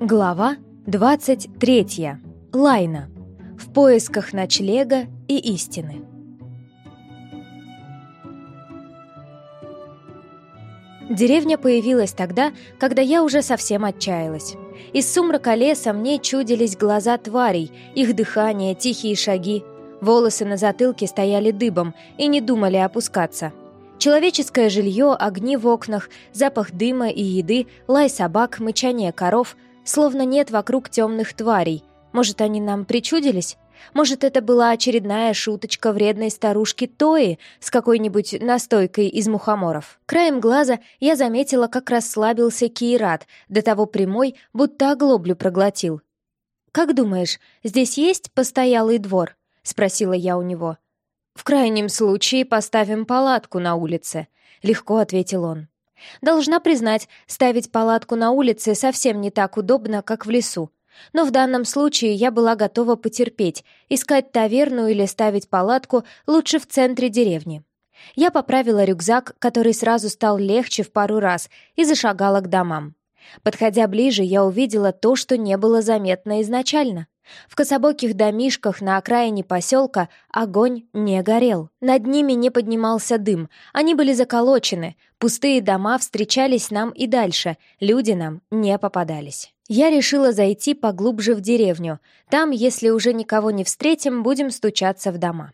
Глава 23. Лайна. В поисках ночлега и истины. Деревня появилась тогда, когда я уже совсем отчаялась. Из сумрака леса мне чудились глаза тварей, их дыхание, тихие шаги. Волосы на затылке стояли дыбом и не думали опускаться. Человеческое жилье, огни в окнах, запах дыма и еды, лай собак, мычание коров, словно нет вокруг темных тварей. Может, они нам причудились? Может, это была очередная шуточка вредной старушки Тои с какой-нибудь настойкой из мухоморов? Краем глаза я заметила, как расслабился Киират, до того прямой, будто оглоблю проглотил. «Как думаешь, здесь есть постоялый двор?» — спросила я у него. «В крайнем случае поставим палатку на улице», — легко ответил он. Должна признать, ставить палатку на улице совсем не так удобно, как в лесу. Но в данном случае я была готова потерпеть, искать таверну или ставить палатку лучше в центре деревни. Я поправила рюкзак, который сразу стал легче в пару раз, и зашагала к домам. Подходя ближе, я увидела то, что не было заметно изначально. В кособоких домишках на окраине поселка огонь не горел. Над ними не поднимался дым, они были заколочены, пустые дома встречались нам и дальше, люди нам не попадались. Я решила зайти поглубже в деревню. Там, если уже никого не встретим, будем стучаться в дома.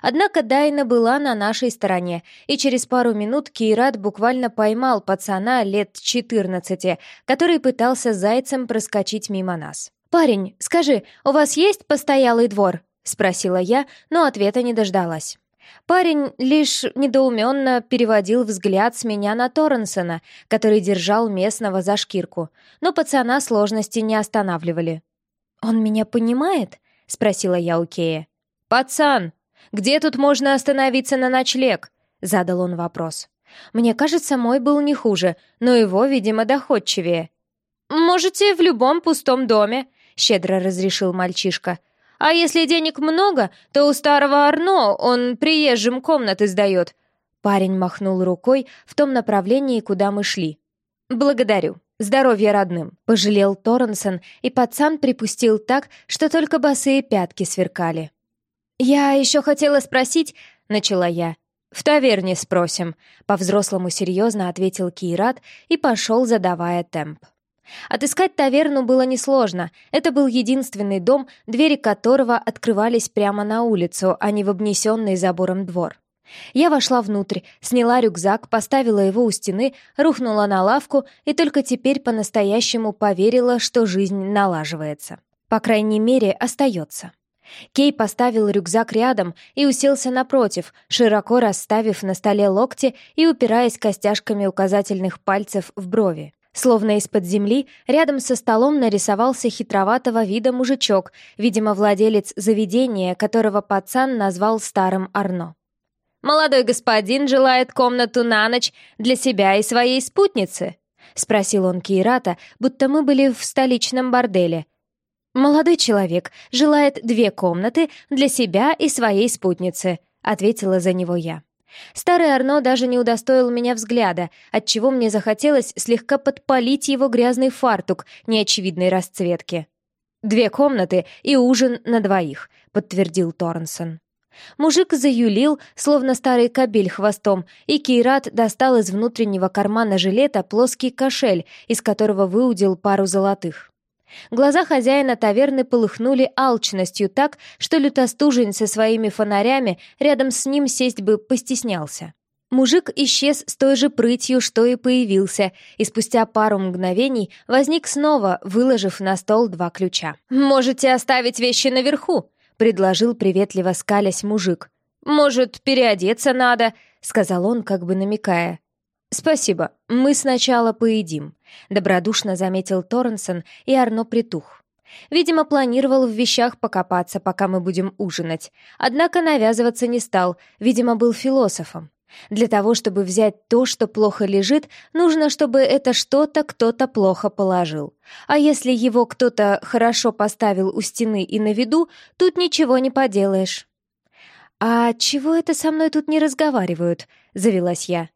Однако Дайна была на нашей стороне, и через пару минут Кейрат буквально поймал пацана лет 14, который пытался зайцем проскочить мимо нас. «Парень, скажи, у вас есть постоялый двор?» — спросила я, но ответа не дождалась. Парень лишь недоуменно переводил взгляд с меня на Торренсона, который держал местного за шкирку, но пацана сложности не останавливали. «Он меня понимает?» — спросила я у Кея. «Пацан, где тут можно остановиться на ночлег?» — задал он вопрос. Мне кажется, мой был не хуже, но его, видимо, доходчивее. «Можете в любом пустом доме», — щедро разрешил мальчишка. «А если денег много, то у старого Арно он приезжим комнаты сдает». Парень махнул рукой в том направлении, куда мы шли. «Благодарю. Здоровья родным!» — пожалел Торренсон, и пацан припустил так, что только босые пятки сверкали. «Я еще хотела спросить...» — начала я. «В таверне спросим», — по-взрослому серьезно ответил Кират и пошел, задавая темп. Отыскать таверну было несложно. Это был единственный дом, двери которого открывались прямо на улицу, а не в обнесенный забором двор. Я вошла внутрь, сняла рюкзак, поставила его у стены, рухнула на лавку и только теперь по-настоящему поверила, что жизнь налаживается. По крайней мере, остается. Кей поставил рюкзак рядом и уселся напротив, широко расставив на столе локти и упираясь костяшками указательных пальцев в брови. Словно из-под земли, рядом со столом нарисовался хитроватого вида мужичок, видимо, владелец заведения, которого пацан назвал старым Арно. «Молодой господин желает комнату на ночь для себя и своей спутницы?» — спросил он Кейрата, будто мы были в столичном борделе. «Молодой человек желает две комнаты для себя и своей спутницы», — ответила за него я. Старый Арно даже не удостоил меня взгляда, отчего мне захотелось слегка подпалить его грязный фартук неочевидной расцветки. «Две комнаты и ужин на двоих», — подтвердил Торнсон. Мужик заюлил, словно старый кобель хвостом, и Кейрат достал из внутреннего кармана жилета плоский кошель, из которого выудил пару золотых. Глаза хозяина таверны полыхнули алчностью так, что лютостужень со своими фонарями рядом с ним сесть бы постеснялся. Мужик исчез с той же прытью, что и появился, и спустя пару мгновений возник снова, выложив на стол два ключа. «Можете оставить вещи наверху», — предложил приветливо скалясь мужик. «Может, переодеться надо», — сказал он, как бы намекая. «Спасибо, мы сначала поедим», — добродушно заметил Торренсон, и Арно притух. Видимо, планировал в вещах покопаться, пока мы будем ужинать. Однако навязываться не стал, видимо, был философом. Для того, чтобы взять то, что плохо лежит, нужно, чтобы это что-то кто-то плохо положил. А если его кто-то хорошо поставил у стены и на виду, тут ничего не поделаешь. «А чего это со мной тут не разговаривают?» — завелась я.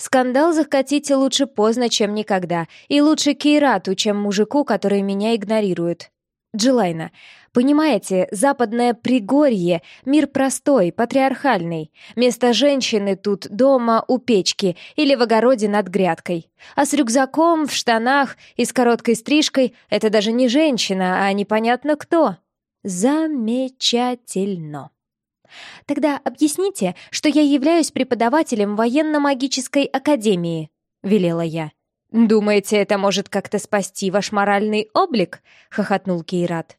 Скандал захотите лучше поздно, чем никогда, и лучше Кейрату, чем мужику, который меня игнорирует. Джилайна, понимаете, западное Пригорье — мир простой, патриархальный. Место женщины тут дома у печки или в огороде над грядкой. А с рюкзаком, в штанах и с короткой стрижкой — это даже не женщина, а непонятно кто. Замечательно. Тогда объясните, что я являюсь преподавателем военно-магической академии, велела я. «Думаете, это может как-то спасти ваш моральный облик?» — хохотнул Кейрат.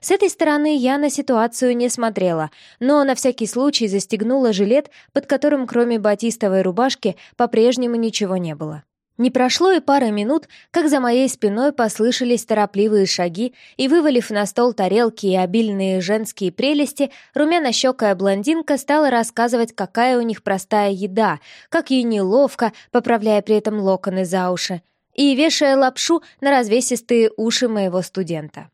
С этой стороны я на ситуацию не смотрела, но на всякий случай застегнула жилет, под которым кроме батистовой рубашки по-прежнему ничего не было. Не прошло и пары минут, как за моей спиной послышались торопливые шаги, и, вывалив на стол тарелки и обильные женские прелести, румяно-щекая блондинка стала рассказывать, какая у них простая еда, как ей неловко, поправляя при этом локоны за уши, и вешая лапшу на развесистые уши моего студента.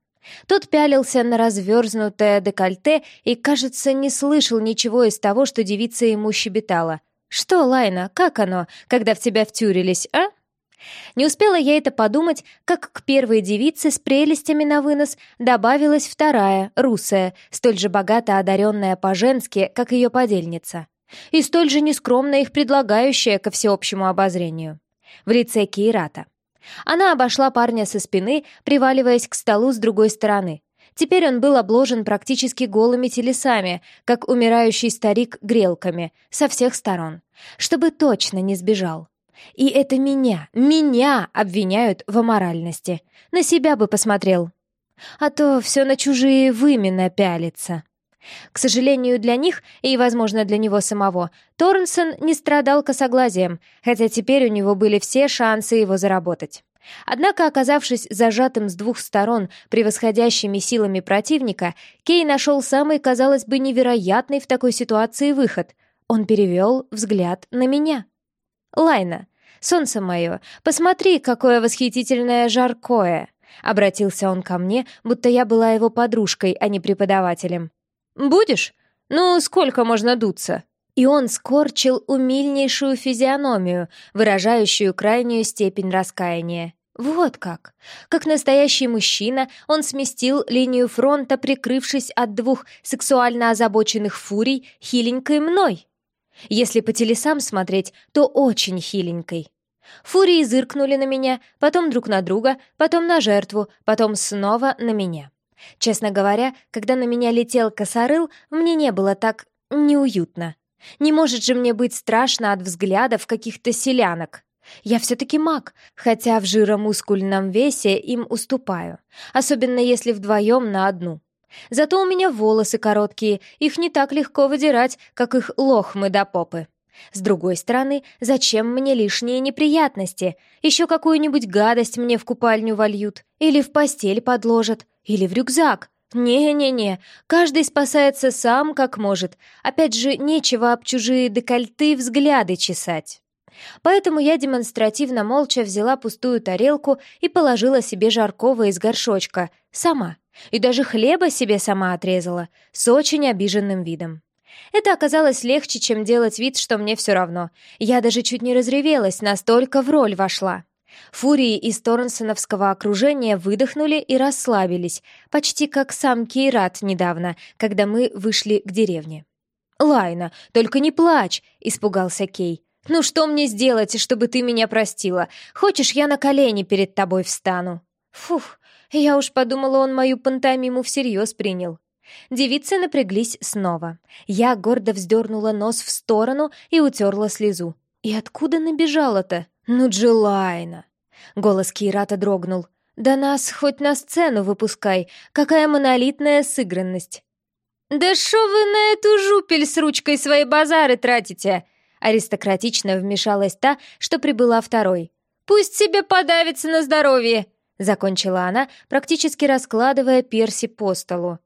Тот пялился на разверзнутое декольте и, кажется, не слышал ничего из того, что девица ему щебетала — «Что, Лайна, как оно, когда в тебя втюрились, а?» Не успела я это подумать, как к первой девице с прелестями на вынос добавилась вторая, русая, столь же богато одаренная по-женски, как ее подельница, и столь же нескромно их предлагающая ко всеобщему обозрению. В лице Кейрата. Она обошла парня со спины, приваливаясь к столу с другой стороны, Теперь он был обложен практически голыми телесами, как умирающий старик грелками, со всех сторон, чтобы точно не сбежал. И это меня, меня обвиняют в аморальности. На себя бы посмотрел. А то все на чужие вымена пялится. К сожалению для них, и, возможно, для него самого, Торнсон не страдал косоглазием, хотя теперь у него были все шансы его заработать. Однако, оказавшись зажатым с двух сторон превосходящими силами противника, Кей нашел самый, казалось бы, невероятный в такой ситуации выход. Он перевел взгляд на меня. «Лайна, солнце мое, посмотри, какое восхитительное жаркое!» Обратился он ко мне, будто я была его подружкой, а не преподавателем. «Будешь? Ну, сколько можно дуться?» И он скорчил умильнейшую физиономию, выражающую крайнюю степень раскаяния. Вот как. Как настоящий мужчина, он сместил линию фронта, прикрывшись от двух сексуально озабоченных фурий хиленькой мной. Если по телесам смотреть, то очень хиленькой. Фурии зыркнули на меня, потом друг на друга, потом на жертву, потом снова на меня. Честно говоря, когда на меня летел косорыл, мне не было так неуютно. Не может же мне быть страшно от взглядов каких-то селянок. Я все-таки маг, хотя в жиромускульном весе им уступаю, особенно если вдвоем на одну. Зато у меня волосы короткие, их не так легко выдирать, как их лохмы до попы. С другой стороны, зачем мне лишние неприятности? Еще какую-нибудь гадость мне в купальню вольют, или в постель подложат, или в рюкзак. Не-не-не, каждый спасается сам, как может. Опять же, нечего об чужие декольты взгляды чесать. Поэтому я демонстративно молча взяла пустую тарелку и положила себе жаркого из горшочка, сама. И даже хлеба себе сама отрезала, с очень обиженным видом. Это оказалось легче, чем делать вид, что мне все равно. Я даже чуть не разревелась, настолько в роль вошла. Фурии из Торнсоновского окружения выдохнули и расслабились, почти как сам Кейрат недавно, когда мы вышли к деревне. «Лайна, только не плачь!» — испугался Кей. «Ну что мне сделать, чтобы ты меня простила? Хочешь, я на колени перед тобой встану?» Фух, я уж подумала, он мою пантомиму всерьез принял. Девицы напряглись снова. Я гордо вздернула нос в сторону и утерла слезу. И откуда набежала-то? Ну, Джилайна! Голос Кирата дрогнул. «Да нас хоть на сцену выпускай! Какая монолитная сыгранность!» «Да шо вы на эту жупель с ручкой свои базары тратите?» Аристократично вмешалась та, что прибыла второй. «Пусть себе подавится на здоровье!» Закончила она, практически раскладывая перси по столу.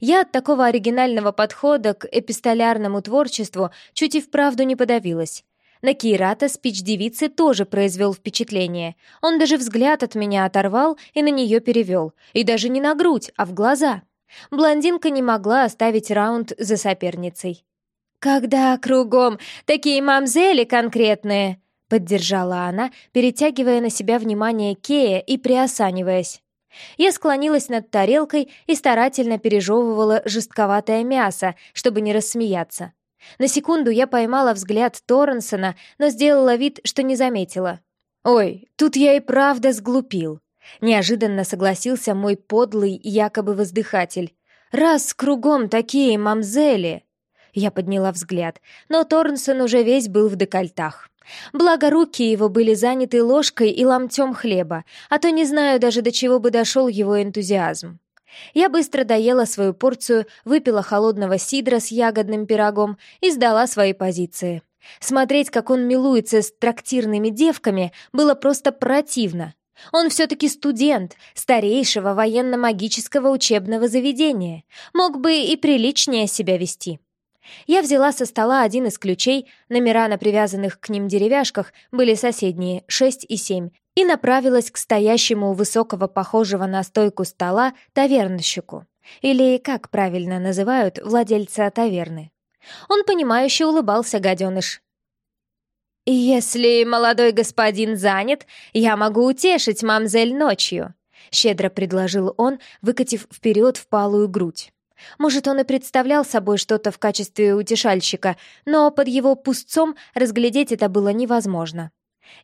Я от такого оригинального подхода к эпистолярному творчеству чуть и вправду не подавилась. На Кирата спич девицы тоже произвел впечатление. Он даже взгляд от меня оторвал и на нее перевел. И даже не на грудь, а в глаза. Блондинка не могла оставить раунд за соперницей. «Когда кругом такие мамзели конкретные!» — поддержала она, перетягивая на себя внимание Кея и приосаниваясь. Я склонилась над тарелкой и старательно пережевывала жестковатое мясо, чтобы не рассмеяться. На секунду я поймала взгляд Торренсона, но сделала вид, что не заметила. «Ой, тут я и правда сглупил», — неожиданно согласился мой подлый якобы воздыхатель. «Раз кругом такие мамзели!» Я подняла взгляд, но Торнсон уже весь был в декольтах. Благо, руки его были заняты ложкой и ломтем хлеба, а то не знаю даже, до чего бы дошел его энтузиазм. Я быстро доела свою порцию, выпила холодного сидра с ягодным пирогом и сдала свои позиции. Смотреть, как он милуется с трактирными девками, было просто противно. Он все-таки студент старейшего военно-магического учебного заведения. Мог бы и приличнее себя вести. Я взяла со стола один из ключей, номера на привязанных к ним деревяшках были соседние, 6 и 7, и направилась к стоящему у высокого, похожего на стойку стола, тавернщику. Или, как правильно называют, владельца таверны. Он, понимающе улыбался, гаденыш. «Если молодой господин занят, я могу утешить мамзель ночью», — щедро предложил он, выкатив вперед впалую грудь. Может, он и представлял собой что-то в качестве утешальщика, но под его пустцом разглядеть это было невозможно.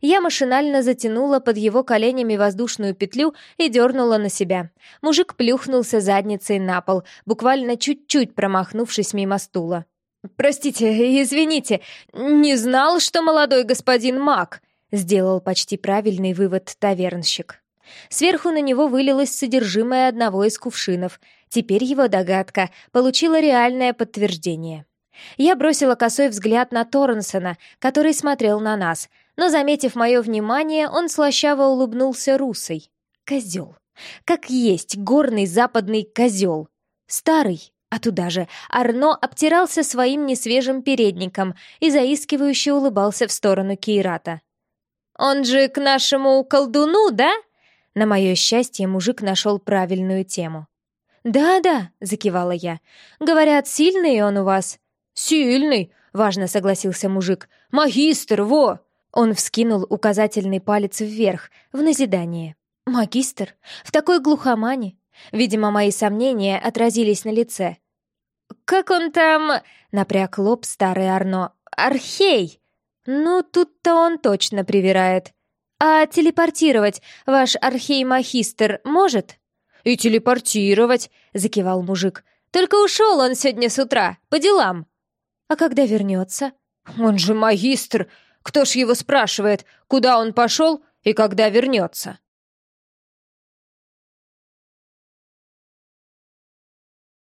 Я машинально затянула под его коленями воздушную петлю и дернула на себя. Мужик плюхнулся задницей на пол, буквально чуть-чуть промахнувшись мимо стула. «Простите, извините, не знал, что молодой господин маг», — сделал почти правильный вывод тавернщик. Сверху на него вылилось содержимое одного из кувшинов. Теперь его догадка получила реальное подтверждение. Я бросила косой взгляд на Торренсона, который смотрел на нас, но, заметив мое внимание, он слащаво улыбнулся русой. Козел. Как есть горный западный козел. Старый, а туда же Арно обтирался своим несвежим передником и заискивающе улыбался в сторону Кейрата. «Он же к нашему колдуну, да?» На мое счастье, мужик нашел правильную тему. «Да-да», — закивала я. «Говорят, сильный он у вас». «Сильный», — важно согласился мужик. «Магистр, во!» Он вскинул указательный палец вверх, в назидание. «Магистр? В такой глухомане?» Видимо, мои сомнения отразились на лице. «Как он там...» — напряг лоб старый Арно. «Архей!» «Ну, тут-то он точно привирает. А телепортировать ваш архей-махистр может?» «И телепортировать», — закивал мужик. «Только ушел он сегодня с утра, по делам». «А когда вернется?» «Он же магистр! Кто ж его спрашивает, куда он пошел и когда вернется?»